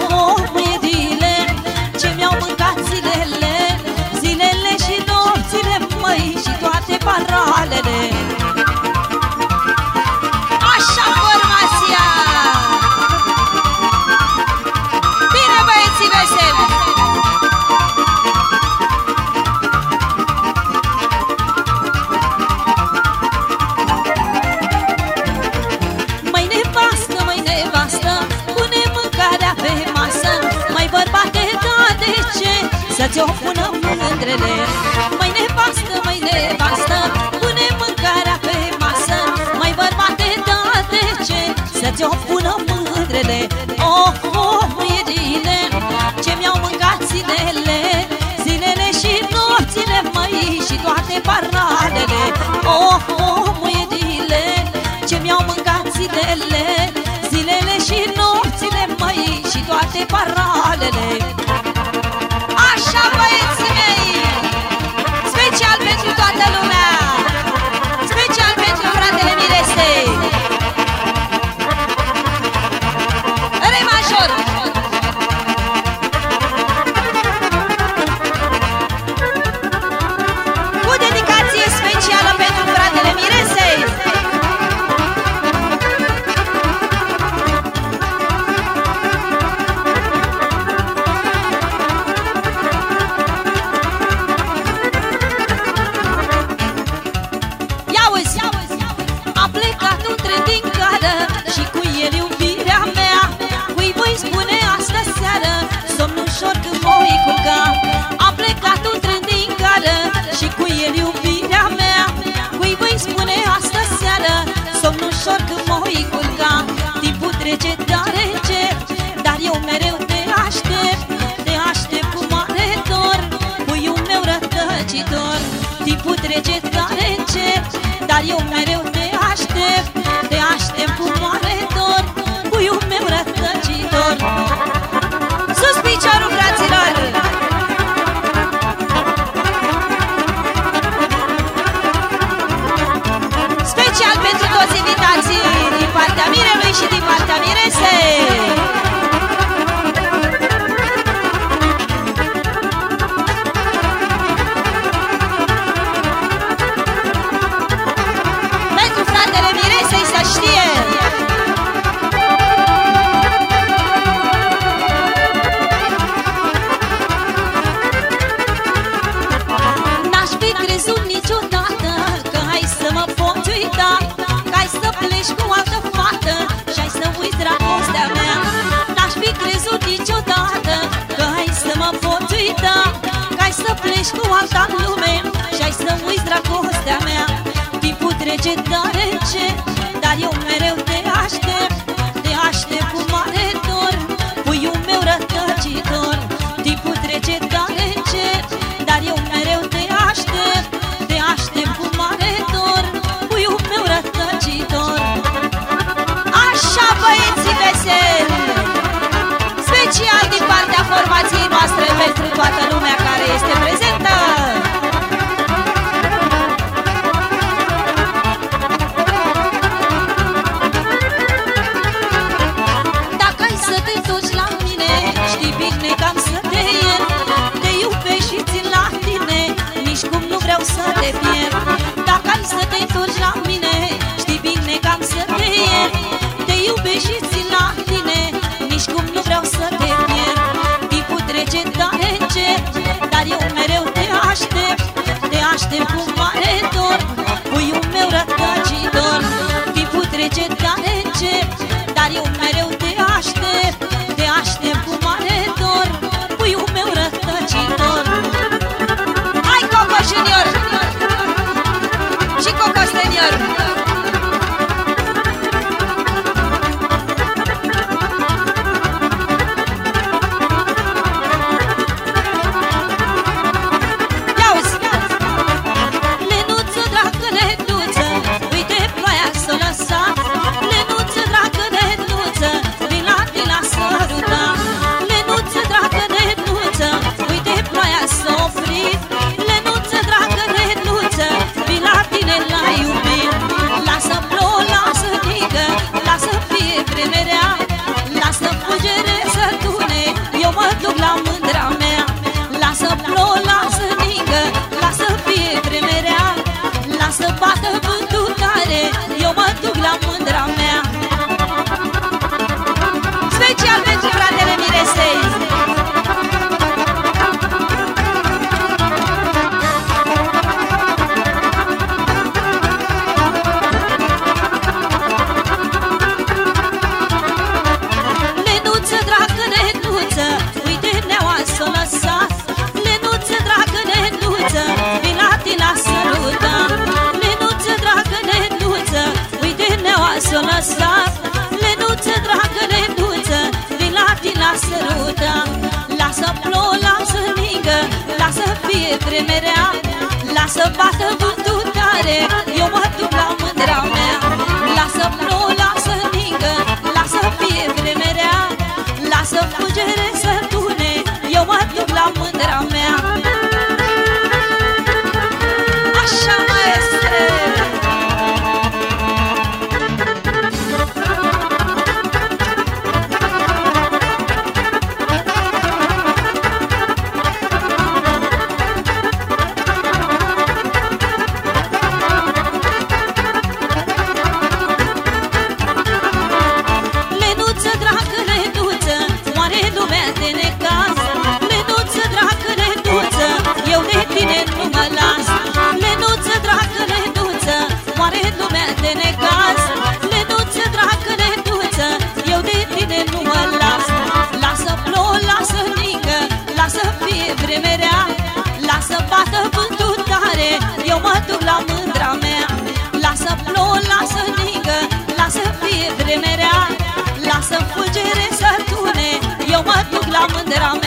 Oh, oh, mirile Ce mi-au mâncat zilele Zilele și nopțile măi Și toate paralele Să-ți o pună mândrele Mai nevastă, mai nevastă Pune mâncarea pe masă. Mai bărbate, da, de ce? Să-ți o pună mândrele Oh, oh, mirile Ce mi-au mâncat zilele. Zilele și nopțile, măi Și toate paralele Oh, oh, mirile Ce mi-au mâncat zilele. Zilele și nopțile, măi Și toate paralele din gară Și cu el iubirea mea. Cui voi spune astă seară Somn ușor când voi culca? A plecat un tren din gară Și cu el iubirea mea. Cui voi spune astă seară Somn ușor când voi culca? Timpul trece tare încet Dar eu mereu te aștept. Te aștept cu mare dor Puiul meu rătăcitor. Timpul trece tare încet Dar eu mereu poți uita Că ai să pleci cu alta lume Și ai să uiți dragostea mea. Timpul trece tare încet Dar eu mereu Pentru toată lumea care este prezentă. Dacă ai să te duci la mine Știi bine că am să te iert. Te iubesc și țin la tine Nici cum nu vreau să te pierd aștept cu mare amor. tremerea Lasă bată vântul tare Eu mă duc la mândra mea. Lasă plouă, lasă ningă Lasă fie tremerea Lasă fulgeră That I'm.